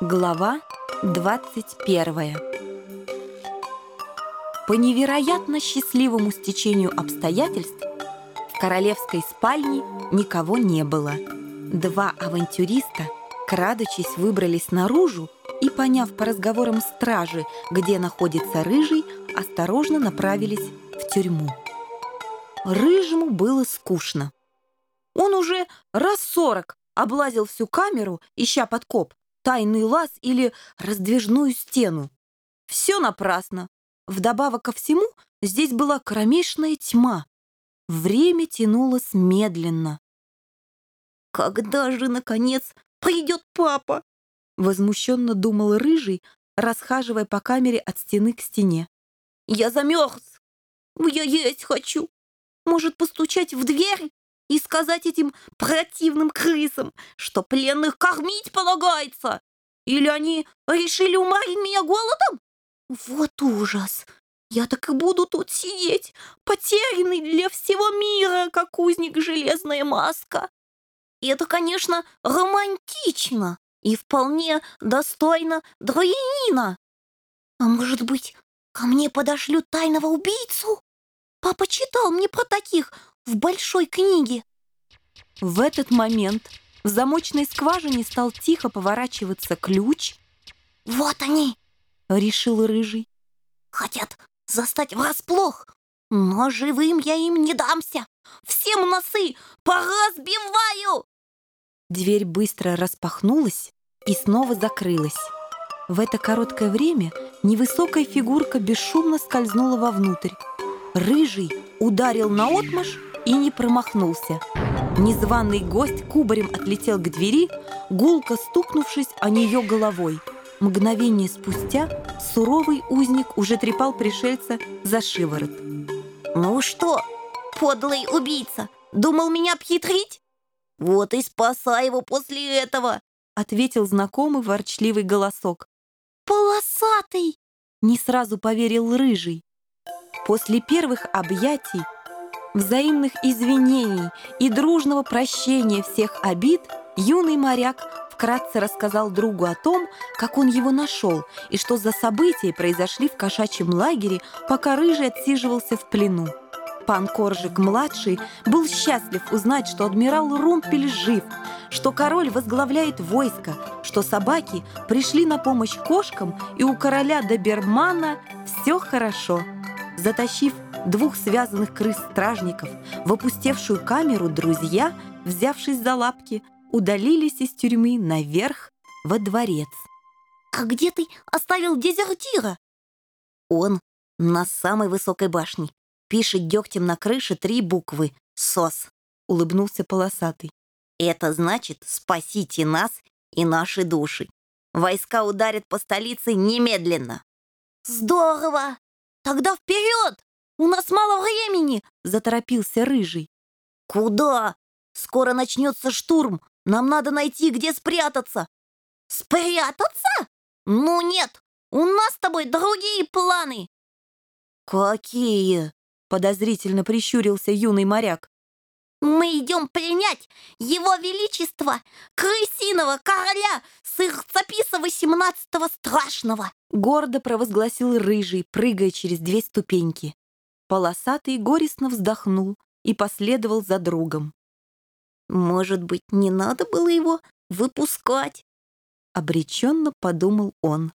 Глава 21 По невероятно счастливому стечению обстоятельств в королевской спальне никого не было. Два авантюриста, крадучись, выбрались наружу и, поняв по разговорам стражи, где находится Рыжий, осторожно направились в тюрьму. Рыжему было скучно. Он уже раз сорок облазил всю камеру, ища подкоп, тайный лаз или раздвижную стену. Все напрасно. Вдобавок ко всему, здесь была кромешная тьма. Время тянулось медленно. «Когда же, наконец, придет папа?» Возмущенно думал Рыжий, расхаживая по камере от стены к стене. «Я замерз! Я есть хочу! Может, постучать в дверь и сказать этим противным крысам, что пленных кормить полагается? Или они решили уморить меня голодом? Вот ужас! Я так и буду тут сидеть, потерянный для всего мира, как узник железная маска. И это, конечно, романтично и вполне достойно дворянина. А может быть, ко мне подошлют тайного убийцу? Папа читал мне про таких в большой книге. В этот момент в замочной скважине стал тихо поворачиваться ключ. «Вот они!» — решил Рыжий. «Хотят застать врасплох, но живым я им не дамся! Всем носы поразбиваю!» Дверь быстро распахнулась и снова закрылась. В это короткое время невысокая фигурка бесшумно скользнула вовнутрь. Рыжий ударил наотмашь и не промахнулся. Незваный гость кубарем отлетел к двери, гулко стукнувшись о нее головой. Мгновение спустя суровый узник уже трепал пришельца за шиворот. «Ну что, подлый убийца, думал меня обхитрить? Вот и спасай его после этого!» ответил знакомый ворчливый голосок. «Полосатый!» не сразу поверил Рыжий. После первых объятий взаимных извинений и дружного прощения всех обид юный моряк вкратце рассказал другу о том, как он его нашел и что за события произошли в кошачьем лагере, пока Рыжий отсиживался в плену. Пан Коржик-младший был счастлив узнать, что адмирал Румпель жив, что король возглавляет войско, что собаки пришли на помощь кошкам, и у короля Добермана все хорошо. Затащив двух связанных крыс-стражников в опустевшую камеру друзья, взявшись за лапки, удалились из тюрьмы наверх во дворец. «А где ты оставил дезертира?» «Он на самой высокой башне. Пишет дегтем на крыше три буквы «СОС», — улыбнулся полосатый. «Это значит «спасите нас и наши души». Войска ударят по столице немедленно». «Здорово! Тогда вперед!» «У нас мало времени!» — заторопился Рыжий. «Куда? Скоро начнется штурм. Нам надо найти, где спрятаться». «Спрятаться? Ну нет, у нас с тобой другие планы». «Какие?» — подозрительно прищурился юный моряк. «Мы идем принять его величество, крысиного короля Сырцаписа XVIII Страшного!» Гордо провозгласил Рыжий, прыгая через две ступеньки. Полосатый горестно вздохнул и последовал за другом. «Может быть, не надо было его выпускать?» Обреченно подумал он.